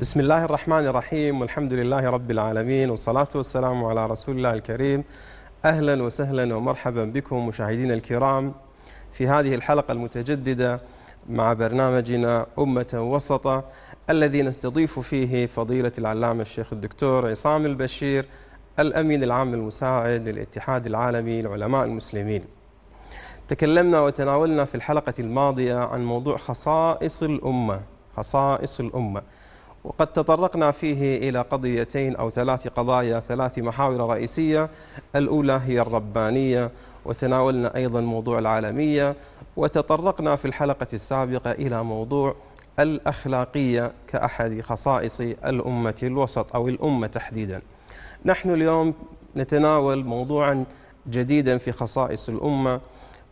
بسم الله الرحمن الرحيم والحمد لله رب العالمين والصلاة والسلام على رسول الله الكريم أهلا وسهلا ومرحبا بكم مشاهدينا الكرام في هذه الحلقة المتجددة مع برنامجنا أمة وسطة الذي نستضيف فيه فضيلة العلامة الشيخ الدكتور عصام البشير الأمين العام المساعد للاتحاد العالمي لعلماء المسلمين تكلمنا وتناولنا في الحلقة الماضية عن موضوع خصائص الأمة خصائص الأمة وقد تطرقنا فيه إلى قضيتين أو ثلاث قضايا ثلاث محاور رئيسية. الأولى هي الربانية وتناولنا أيضا موضوع العالمية. وتطرقنا في الحلقة السابقة إلى موضوع الأخلاقية كأحد خصائص الأمة الوسط أو الأمة تحديدا. نحن اليوم نتناول موضوعا جديدا في خصائص الأمة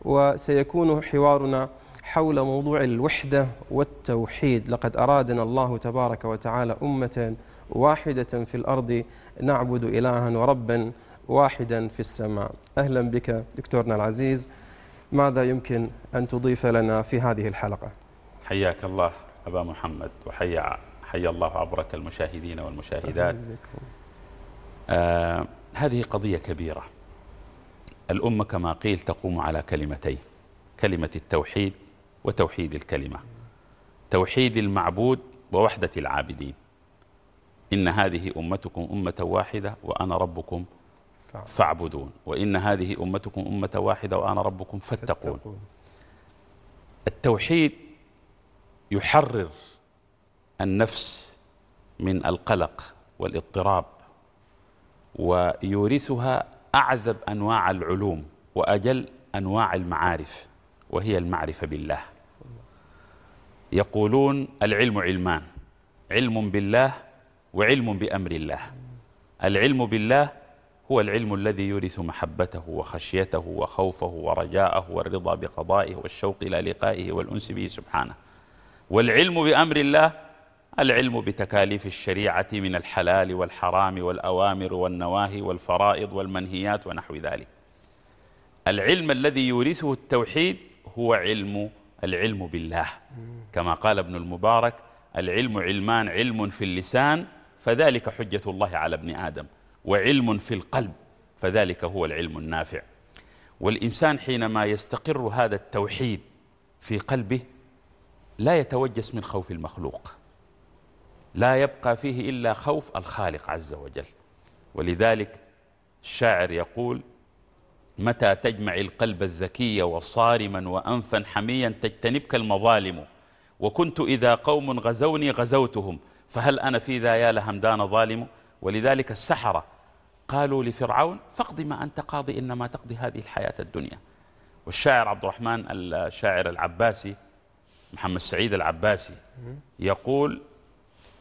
وسيكون حوارنا حول موضوع الوحدة والتوحيد. لقد أرادنا الله تبارك وتعالى أمة واحدة في الأرض نعبد إلها وربا واحدا في السماء. أهلا بك دكتورنا العزيز. ماذا يمكن أن تضيف لنا في هذه الحلقة؟ حياك الله أبا محمد وحيا حيا الله عبرك المشاهدين والمشاهدات. آه هذه قضية كبيرة. الأمة كما قيل تقوم على كلمتين كلمة التوحيد وتوحيد الكلمة. توحيد المعبود ووحدة العابدين. إن هذه أمتكم أمة واحدة وأنا ربكم فاعبدون. وإن هذه أمتكم أمة واحدة وأنا ربكم فاتقون. التوحيد يحرر النفس من القلق والاضطراب ويورثها أعذب أنواع العلوم وأجل أنواع المعارف وهي المعرفة بالله. يقولون العلم علمان علم بالله وعلم بأمر الله. العلم بالله هو العلم الذي يورث محبته وخشيته وخوفه ورجاءه والرضا بقضائه والشوق إلى لقائه والأنس به سبحانه. والعلم بأمر الله العلم بتكاليف الشريعة من الحلال والحرام والأوامر والنواهي والفرائض والمنهيات ونحو ذلك. العلم الذي يورثه التوحيد هو علم العلم بالله. كما قال ابن المبارك العلم علمان علم في اللسان فذلك حجة الله على ابن آدم وعلم في القلب فذلك هو العلم النافع. والإنسان حينما يستقر هذا التوحيد في قلبه لا يتوجس من خوف المخلوق. لا يبقى فيه إلا خوف الخالق عز وجل. ولذلك الشاعر يقول متى تجمع القلب الذكي وصارما وأنفا حميا تجتنبك المظالم. وكنت إذا قوم غزوني غزوتهم فهل أنا في ذا يا لهمدان ظالم؟ ولذلك السحرة قالوا لفرعون فاقض ما أنت قاضي إنما تقضي هذه الحياة الدنيا. والشاعر عبد الرحمن الشاعر العباسي محمد سعيد العباسي يقول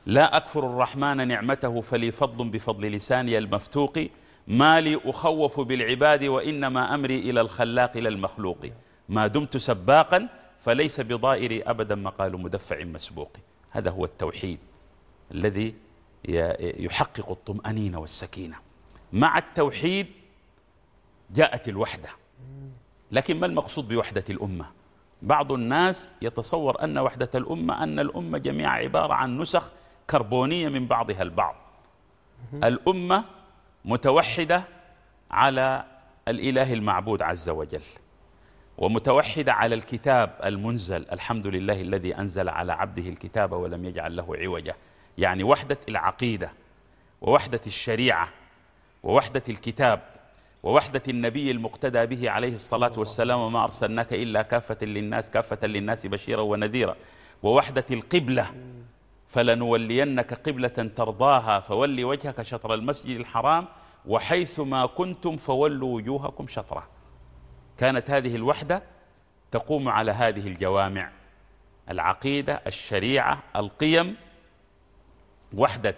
لا أكفر الرحمن نعمته فلي فضل بفضل لساني المفتوق ما لي أخوف بالعباد وإنما أمري إلى الخلاق إلى المخلوق. ما دمت سباقا فليس بضائري أبدا مقال مدفع مسبوق. هذا هو التوحيد الذي يحقق الطمأنينة والسكينة. مع التوحيد جاءت الوحدة. لكن ما المقصود بوحدة الأمة؟ بعض الناس يتصور أن وحدة الأمة أن الأمة جميعا عبارة عن نسخ كربونية من بعضها البعض. الأمة متوحدة على الإله المعبود عز وجل ومتوحدة على الكتاب المنزل الحمد لله الذي أنزل على عبده الكتاب ولم يجعل له عوجا يعني وحدة العقيدة ووحدة الشريعة ووحدة الكتاب ووحدة النبي المقتدى به عليه الصلاة والسلام وما أرسلناك إلا كافة للناس كافة للناس بشيرا ونذيرا. ووحدة القبلة فلنولينك قبلة ترضاها فولي وجهك شطر المسجد الحرام وحيث ما كنتم فولوا وجوهكم شطرة. كانت هذه الوحدة تقوم على هذه الجوامع العقيدة الشريعة القيم. وحدة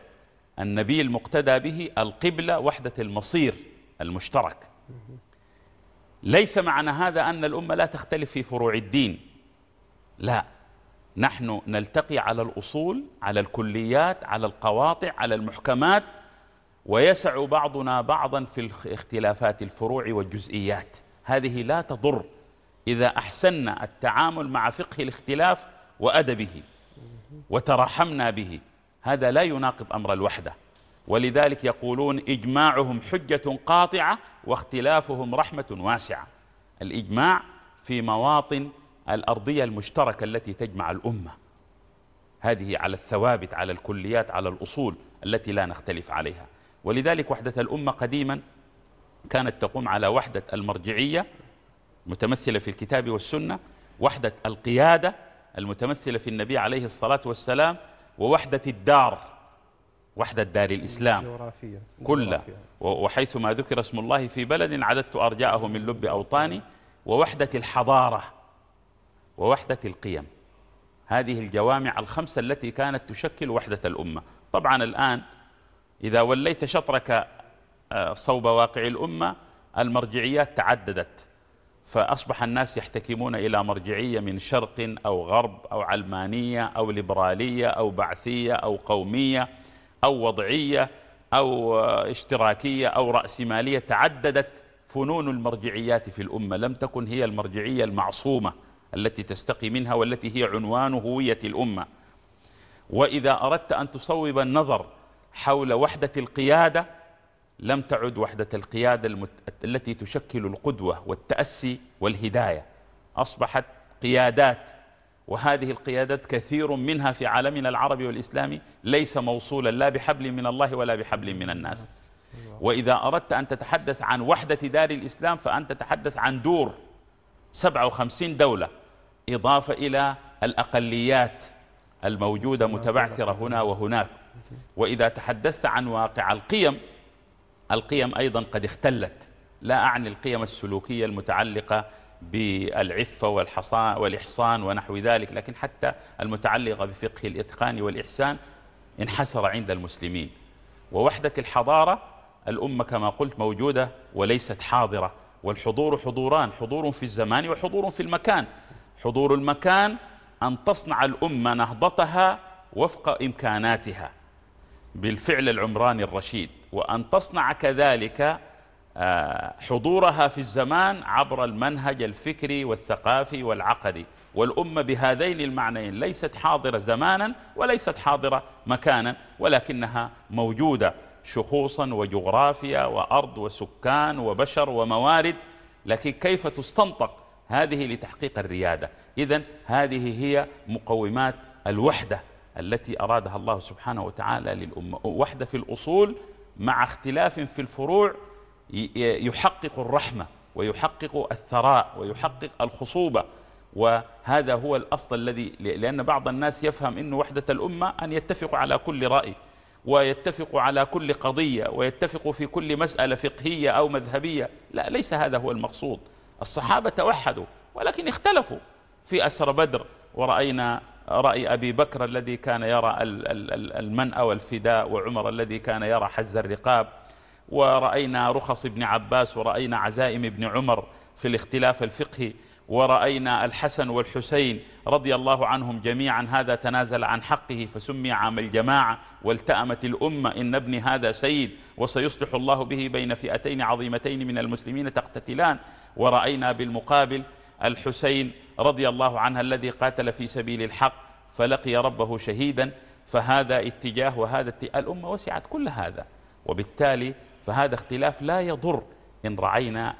النبي المقتدى به القبلة وحدة المصير المشترك. ليس معنى هذا أن الأمة لا تختلف في فروع الدين. لا. نحن نلتقي على الأصول على الكليات على القواطع على المحكمات ويسع بعضنا بعضا في اختلافات الفروع والجزئيات. هذه لا تضر إذا أحسننا التعامل مع فقه الاختلاف وأدبه وترحمنا به. هذا لا يناقض أمر الوحدة. ولذلك يقولون إجماعهم حجة قاطعة واختلافهم رحمة واسعة. الإجماع في مواطن الأرضية المشتركة التي تجمع الأمة. هذه على الثوابت على الكليات على الأصول التي لا نختلف عليها. ولذلك وحدة الأمة قديما كانت تقوم على وحدة المرجعية متمثلة في الكتاب والسنة وحدة القيادة المتمثلة في النبي عليه الصلاة والسلام ووحدة الدار وحدة دار الإسلام كلها. وحيثما ذكر اسم الله في بلد عددت أرجاءه من لب أوطاني ووحدة الحضارة ووحدة القيم. هذه الجوامع الخمسة التي كانت تشكل وحدة الأمة. طبعا الآن إذا وليت شطرك آه، صوب واقع الأمة المرجعيات تعددت. فأصبح الناس يحتكمون إلى مرجعية من شرق أو غرب أو علمانية أو ليبرالية أو بعثية أو قومية أو وضعية أو آه، اشتراكية أو رأسمالية. تعددت فنون المرجعيات في الأمة. لم تكن هي المرجعية المعصومة. التي تستقي منها والتي هي عنوان هوية الأمة. وإذا أردت أن تصوب النظر حول وحدة القيادة لم تعد وحدة القيادة المت... التي تشكل القدوة والتأسي والهداية. أصبحت قيادات وهذه القيادات كثير منها في عالمنا العربي والإسلامي ليس موصولا لا بحبل من الله ولا بحبل من الناس. وإذا أردت أن تتحدث عن وحدة دار الإسلام فأنت تتحدث عن دور 57 دولة. إضافة إلى الأقليات الموجودة متبعثرة هنا وهناك. وإذا تحدثت عن واقع القيم القيم أيضا قد اختلت. لا أعني القيم السلوكية المتعلقة بالعفة والإحصان ونحو ذلك لكن حتى المتعلقة بفقه الإتقان والإحسان انحسر عند المسلمين. ووحدة الحضارة الأمة كما قلت موجودة وليست حاضرة. والحضور حضوران حضور في الزمان وحضور في المكان. حضور المكان أن تصنع الأمة نهضتها وفق إمكاناتها. بالفعل العمراني الرشيد. وأن تصنع كذلك آه، حضورها في الزمان عبر المنهج الفكري والثقافي والعقدي. والأمة بهذين المعنيين ليست حاضرة زمانا وليست حاضرة مكانا ولكنها موجودة شخوصا وجغرافيا وأرض وسكان وبشر وموارد. لكن كيف تستنطق هذه لتحقيق الريادة. إذا هذه هي مقومات الوحدة التي أرادها الله سبحانه وتعالى للأمة وحدة في الأصول مع اختلاف في الفروع يحقق الرحمة ويحقق الثراء ويحقق الخصوبة. وهذا هو الأصل الذي لأن بعض الناس يفهم أن وحدة الأمة أن يتفقوا على كل رأي ويتفقوا على كل قضية ويتفقوا في كل مسألة فقهية أو مذهبية. لا ليس هذا هو المقصود. الصحابة توحدوا ولكن اختلفوا. في أسر بدر ورأينا رأي أبي بكر الذي كان يرى المنأ والفداء وعمر الذي كان يرى حز الرقاب. ورأينا رخص ابن عباس ورأينا عزائم ابن عمر في الاختلاف الفقهي ورأينا الحسن والحسين رضي الله عنهم جميعا هذا تنازل عن حقه فسمي عام الجماعة والتأمت الأمة إن ابني هذا سيد وسيصلح الله به بين فئتين عظيمتين من المسلمين تقتتلان. ورأينا بالمقابل الحسين رضي الله عنه الذي قاتل في سبيل الحق فلقي ربه شهيدا فهذا اتجاه وهذا اتجاه. الأمة وسعت كل هذا وبالتالي فهذا اختلاف لا يضر إن رعينا,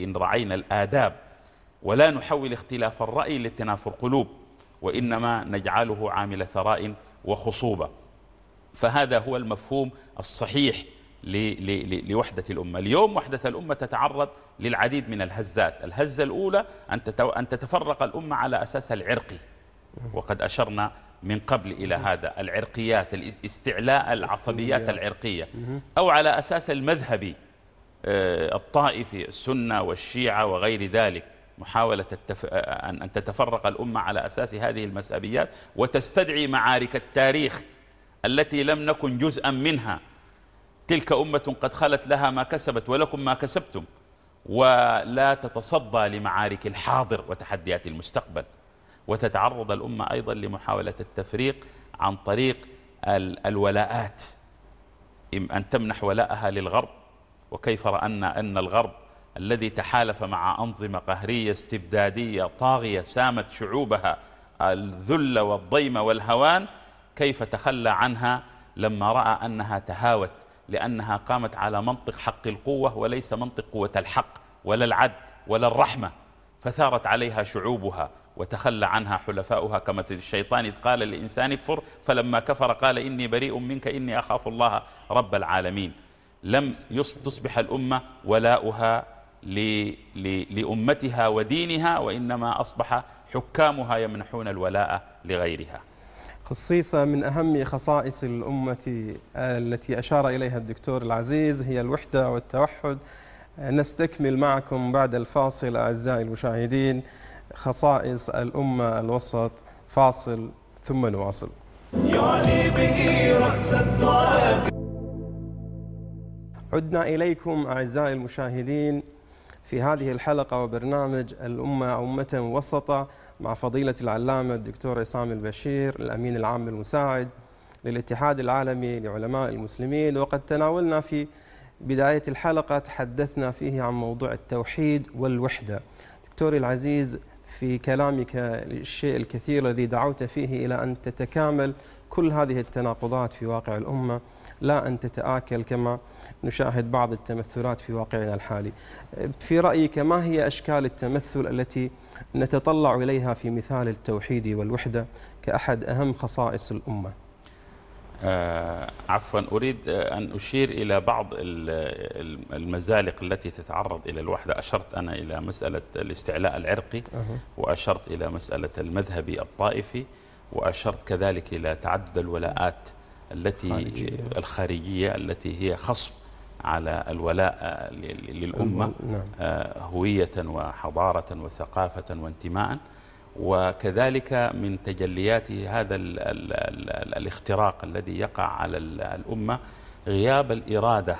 إن رعينا الآداب. ولا نحول اختلاف الرأي لتنافر قلوب وإنما نجعله عامل ثراء وخصوبة. فهذا هو المفهوم الصحيح. لوحدة الأمة. اليوم وحدة الأمة تتعرض للعديد من الهزات. الهزة الأولى أن تتفرق الأمة على أساس العرقي وقد أشرنا من قبل إلى هذا. العرقيات استعلاء العصبيات العرقية. أو على أساس المذهبي آه، الطائفي السنة والشيعة وغير ذلك. محاولة التف... أن تتفرق الأمة على أساس هذه المسأبيات وتستدعي معارك التاريخ التي لم نكن جزءا منها. تلك أمة قد خلت لها ما كسبت ولكم ما كسبتم. ولا تتصدى لمعارك الحاضر وتحديات المستقبل. وتتعرض الأمة أيضا لمحاولة التفريق عن طريق الولاءات. أن تمنح ولاءها للغرب. وكيف رأنا أن الغرب الذي تحالف مع أنظمة قهرية استبدادية طاغية سامت شعوبها الذل والضيم والهوان كيف تخلى عنها لما رأى أنها تهاوت لأنها قامت على منطق حق القوة وليس منطق قوة الحق ولا العدل ولا الرحمة فثارت عليها شعوبها وتخلى عنها حلفاؤها كما الشيطان إذ قال للإنسان اكفر فلما كفر قال إني بريء منك إني أخاف الله رب العالمين. لم تصبح الأمة ولاؤها لأمتها ودينها وإنما أصبح حكامها يمنحون الولاء لغيرها. خصيصة من أهم خصائص الأمة التي أشار إليها الدكتور العزيز هي الوحدة والتوحد. نستكمل معكم بعد الفاصل أعزائي المشاهدين خصائص الأمة الوسط فاصل ثم نواصل. يعني به رأس عدنا إليكم أعزائي المشاهدين في هذه الحلقة وبرنامج الأمة أمة وسطة. مع فضيلة العلامة الدكتور عصام البشير الأمين العام المساعد للاتحاد العالمي لعلماء المسلمين. وقد تناولنا في بداية الحلقة تحدثنا فيه عن موضوع التوحيد والوحدة. دكتوري العزيز في كلامك الشيء الكثير الذي دعوت فيه إلى أن تتكامل كل هذه التناقضات في واقع الأمة لا أن تتآكل كما نشاهد بعض التمثلات في واقعنا الحالي. في رأيك ما هي أشكال التمثل التي نتطلع إليها في مثال التوحيد والوحدة كأحد أهم خصائص الأمة. آه عفوا أريد أن أشير إلى بعض المزالق التي تتعرض إلى الوحدة. أشرت أنا إلى مسألة الاستعلاء العرقي وأشرت إلى مسألة المذهبي الطائفي وأشرت كذلك إلى تعدد الولاءات التي خارجية. الخارجية التي هي خصم على الولاء للأمة نعم. آه، هوية وحضارة وثقافة وانتماء وكذلك من تجليات هذا ال ال ال الاختراق الذي يقع على الأمة غياب الإرادة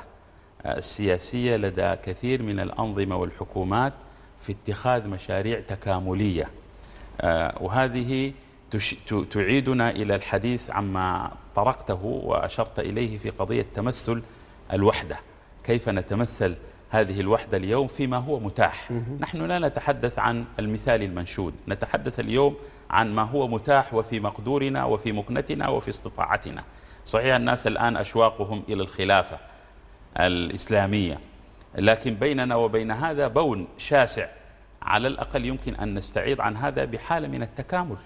السياسية لدى كثير من الأنظمة والحكومات في اتخاذ مشاريع تكاملية آه، وهذه تعيدنا إلى الحديث عما طرقته وأشرت إليه في قضية تمثل الوحدة. كيف نتمثل هذه الوحدة اليوم فيما هو متاح؟ نحن لا نتحدث عن المثال المنشود. نتحدث اليوم عن ما هو متاح وفي مقدورنا وفي مكنتنا وفي استطاعتنا. صحيح الناس الآن أشواقهم إلى الخلافة الإسلامية لكن بيننا وبين هذا بون شاسع. على الأقل يمكن أن نستعيض عن هذا بحالة من التكامل.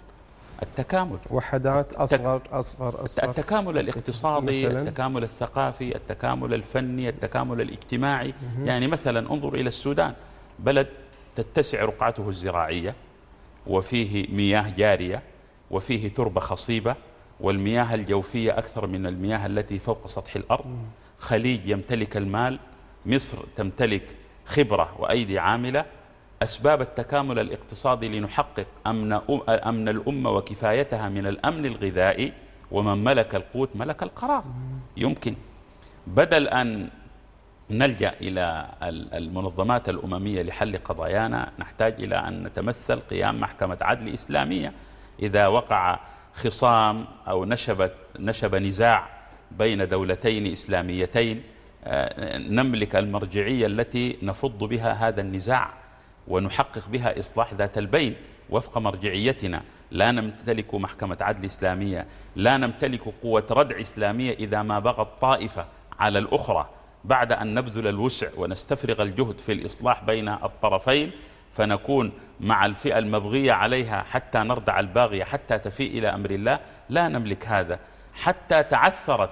التكامل. وحدات أصغر أصغر أصغر. التكامل الاقتصادي مثلاً. التكامل الثقافي التكامل الفني التكامل الاجتماعي. مه. يعني مثلا انظر إلى السودان. بلد تتسع رقعته الزراعية وفيه مياه جارية وفيه تربة خصيبة والمياه الجوفية أكثر من المياه التي فوق سطح الأرض. خليج يمتلك المال مصر تمتلك خبرة وأيدي عاملة أسباب التكامل الاقتصادي لنحقق أمن, أمن الأمة وكفايتها من الأمن الغذائي ومن ملك القوت ملك القرار. يمكن. بدل أن نلجأ إلى المنظمات الأممية لحل قضايانا نحتاج إلى أن نتمثل قيام محكمة عدل إسلامية. إذا وقع خصام أو نشبت نشب نزاع بين دولتين إسلاميتين آه، نملك المرجعية التي نفض بها هذا النزاع. ونحقق بها إصلاح ذات البين وفق مرجعيتنا. لا نمتلك محكمة عدل إسلامية لا نمتلك قوة ردع إسلامية إذا ما بغت طائفة على الأخرى. بعد أن نبذل الوسع ونستفرغ الجهد في الإصلاح بين الطرفين فنكون مع الفئة المبغية عليها حتى نردع الباغية حتى تفيء إلى أمر الله. لا نملك هذا. حتى تعثرت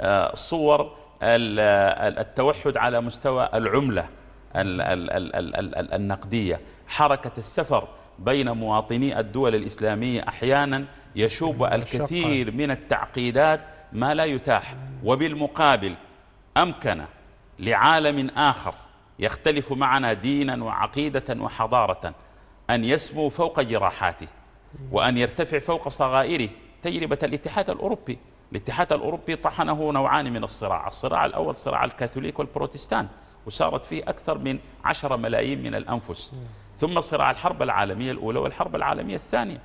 آه، صور التوحد على مستوى العملة. النقدية. حركة السفر بين مواطني الدول الإسلامية أحيانا يشوب الكثير من التعقيدات ما لا يتاح. وبالمقابل أمكن لعالم آخر يختلف معنا دينا وعقيدة وحضارة أن يسمو فوق جراحاته وأن يرتفع فوق صغائره. تجربة الاتحاد الأوروبي. الاتحاد الأوروبي طحنه نوعان من الصراع. الصراع الأول صراع الكاثوليك والبروتستان. وسارت فيه أكثر من عشرة ملايين من الأنفس. ثم صراع الحرب العالمية الأولى والحرب العالمية الثانية.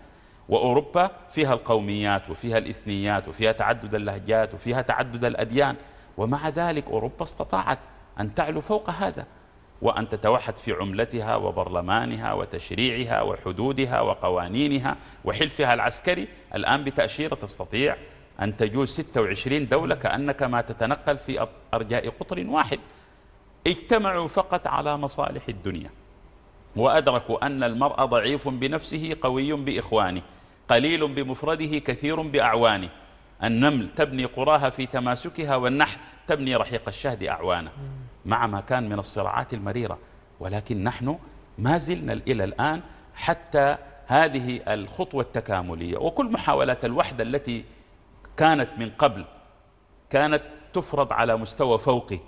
وأوروبا فيها القوميات وفيها الإثنيات وفيها تعدد اللهجات وفيها تعدد الأديان. ومع ذلك أوروبا استطاعت أن تعلو فوق هذا وأن تتوحد في عملتها وبرلمانها وتشريعها وحدودها وقوانينها وحلفها العسكري. الآن بتأشيرة تستطيع أن تجوز 26 دولة كأنك ما تتنقل في أرجاء قطر واحد. اجتمعوا فقط على مصالح الدنيا. وأدركوا أن المرء ضعيف بنفسه قوي بإخوانه قليل بمفرده كثير بأعوانه. النمل تبني قراها في تماسكها والنحل تبني رحيق الشهد أعوانه. مع ما كان من الصراعات المريرة. ولكن نحن ما زلنا إلى الآن حتى هذه الخطوة التكاملية. وكل محاولات الوحدة التي كانت من قبل كانت تفرض على مستوى فوقي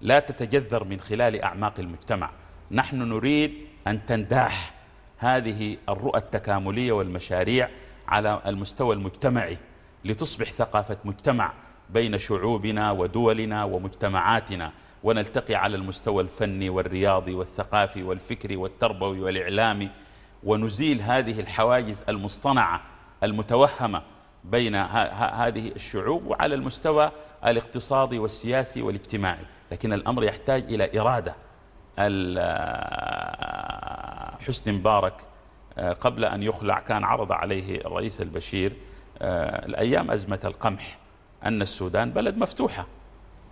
لا تتجذر من خلال أعماق المجتمع. نحن نريد أن تنداح هذه الرؤى التكاملية والمشاريع على المستوى المجتمعي لتصبح ثقافة مجتمع بين شعوبنا ودولنا ومجتمعاتنا ونلتقي على المستوى الفني والرياضي والثقافي والفكري والتربوي والإعلامي ونزيل هذه الحواجز المصطنعة المتوهمة بين هذه الشعوب وعلى المستوى الاقتصادي والسياسي والاجتماعي. لكن الأمر يحتاج إلى إرادة. حسن مبارك آه، قبل أن يخلع كان عرض عليه الرئيس البشير آه، الأيام أزمة القمح أن السودان بلد مفتوحة.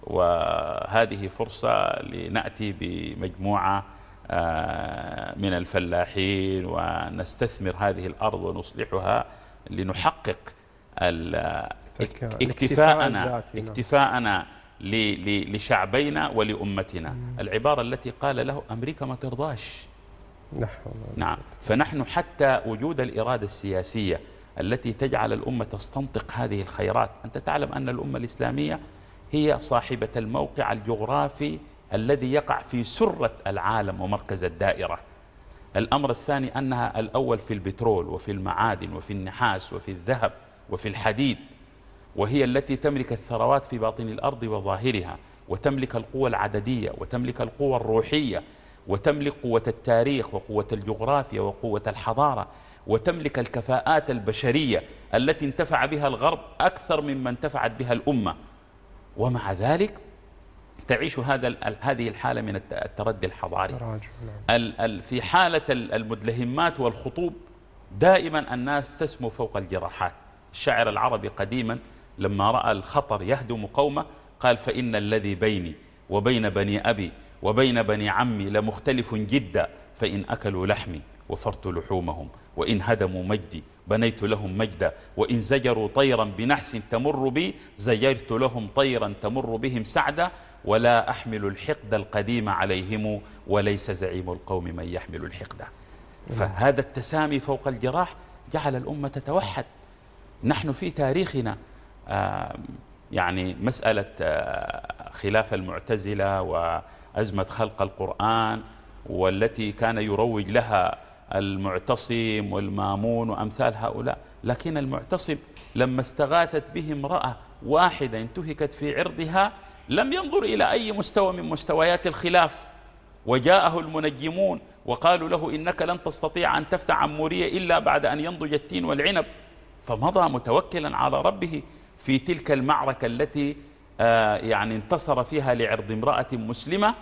وهذه فرصة لنأتي بمجموعة آه، من الفلاحين ونستثمر هذه الأرض ونصلحها لنحقق اكتفاءنا نعم. اكتفاءنا لشعبينا ولأمتنا. العبارة التي قال له أمريكا ما ترضاش. نعم. فنحن حتى وجود الإرادة السياسية التي تجعل الأمة تستنطق هذه الخيرات أنت تعلم أن الأمة الإسلامية هي صاحبة الموقع الجغرافي الذي يقع في سرة العالم ومركز الدائرة. الأمر الثاني أنها الأول في البترول وفي المعادن وفي النحاس وفي الذهب وفي الحديد. وهي التي تملك الثروات في باطن الأرض وظاهرها وتملك القوة العددية وتملك القوة الروحية وتملك قوة التاريخ وقوة الجغرافيا وقوة الحضارة وتملك الكفاءات البشرية التي انتفع بها الغرب أكثر مما انتفعت بها الأمة. ومع ذلك تعيش هذا هذه الحالة من التردي الحضاري. نعم. في حالة المدلهمات والخطوب دائما الناس تسمو فوق الجراحات. الشاعر العربي قديما لما رأى الخطر يهدم قومه قال فإن الذي بيني وبين بني أبي وبين بني عمي لمختلف جدا فإن أكلوا لحمي وفرت لحومهم وإن هدموا مجدي بنيت لهم مجدا وإن زجروا طيرا بنحس تمر بي زجرت لهم طيرا تمر بهم سعدا ولا أحمل الحقد القديم عليهم وليس زعيم القوم من يحمل الحقد. فهذا التسامي فوق الجراح جعل الأمة تتوحد. نحن في تاريخنا يعني مسألة آه، خلاف المعتزلة وأزمة خلق القرآن والتي كان يروج لها المعتصم والمامون وأمثال هؤلاء لكن المعتصم لما استغاثت به امرأة واحدة انتهكت في عرضها لم ينظر إلى أي مستوى من مستويات الخلاف. وجاءه المنجمون وقالوا له إنك لن تستطيع أن تفتح عمورية إلا بعد أن ينضج التين والعنب. فمضى متوكلا على ربه في تلك المعركة التي آه، يعني انتصر فيها لعرض امرأة مسلمة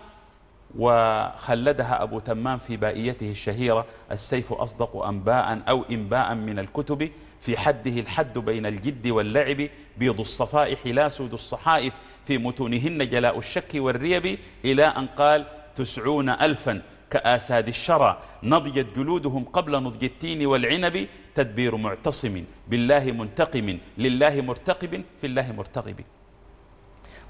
وخلدها أبو تمام في بائيته الشهيرة السيف أصدق أنباء أو إنباء من الكتب في حده الحد بين الجد واللعب بيض الصفائح لا سود الصحائف في متونهن جلاء الشك والريب إلى أن قال تسعون ألفا. كآساد الشرى. نضجت جلودهم قبل نضج التين والعنب تدبير معتصم. بالله منتقم لله مرتقب في الله مرتقب.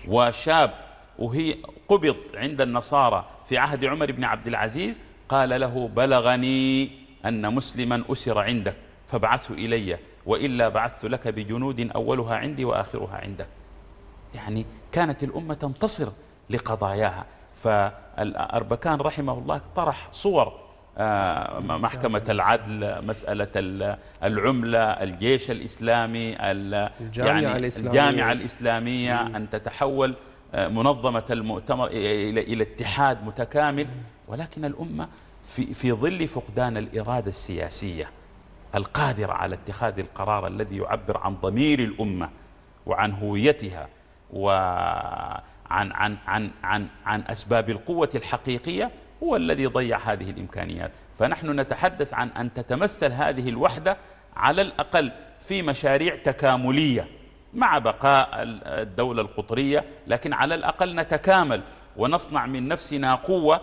وشاب وهي قبض عند النصارى في عهد عمر بن عبد العزيز قال له بلغني أن مسلما أسر عندك فابعثه إلي وإلا بعثت لك بجنود أولها عندي وآخرها عندك. يعني كانت الأمة تنتصر لقضاياها. فالأربكان رحمه الله طرح صور آه، محكمة العدل مسألة العملة الجيش الإسلامي الجامعة يعني الإسلامية, الجامعة الإسلامية أن تتحول آه، منظمة المؤتمر إلى إلى اتحاد متكامل. ولكن الأمة في في ظل فقدان الإرادة السياسية القادرة على اتخاذ القرار الذي يعبر عن ضمير الأمة وعن هويتها وعن عن عن عن عن أسباب القوة الحقيقية هو الذي ضيع هذه الإمكانيات. فنحن نتحدث عن أن تتمثل هذه الوحدة على الأقل في مشاريع تكاملية مع بقاء الدولة القطرية لكن على الأقل نتكامل ونصنع من نفسنا قوة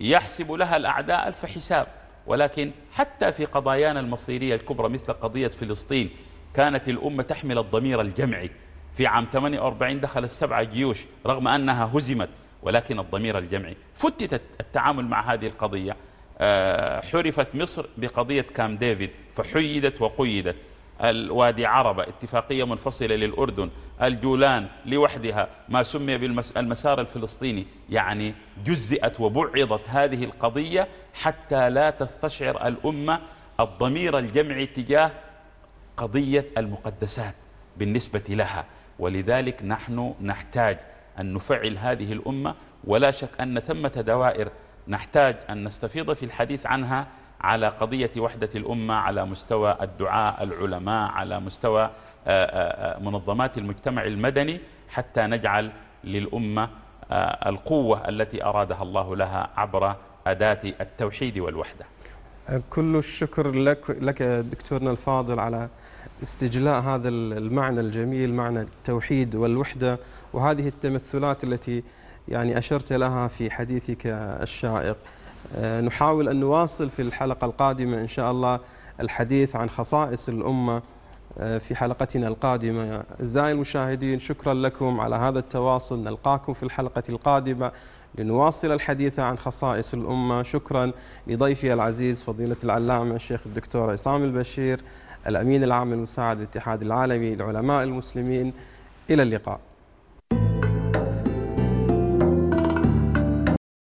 يحسب لها الأعداء ألف حساب. ولكن حتى في قضايانا المصيرية الكبرى مثل قضية فلسطين كانت الأمة تحمل الضمير الجمعي. في عام 48 دخل السبعة جيوش رغم أنها هزمت ولكن الضمير الجمعي. فتت التعامل مع هذه القضية. آه، حرفت مصر بقضية كام ديفيد فحيدت وقيدت. الوادي عربة اتفاقية منفصلة للأردن. الجولان لوحدها ما سمي بالمسار الفلسطيني. يعني جزئت وبعضت هذه القضية حتى لا تستشعر الأمة الضمير الجمعي تجاه قضية المقدسات بالنسبة لها. ولذلك نحن نحتاج أن نفعل هذه الأمة ولا شك أن ثمة دوائر نحتاج أن نستفيض في الحديث عنها على قضية وحدة الأمة على مستوى الدعاء العلماء على مستوى آه، آه، آه، منظمات المجتمع المدني حتى نجعل للأمة القوة التي أرادها الله لها عبر أداة التوحيد والوحدة. كل الشكر لك لك دكتورنا الفاضل على استجلاء هذا المعنى الجميل معنى التوحيد والوحدة. وهذه التمثلات التي يعني أشرت لها في حديثك الشائق. آه، نحاول أن نواصل في الحلقة القادمة إن شاء الله الحديث عن خصائص الأمة آه، في حلقتنا القادمة. أعزائي المشاهدين شكرا لكم على هذا التواصل. نلقاكم في الحلقة القادمة لنواصل الحديث عن خصائص الأمة. شكرا لضيفي العزيز فضيلة العلامة الشيخ الدكتور عصام البشير. الأمين العام المساعد للاتحاد العالمي للعلماء المسلمين. إلى اللقاء.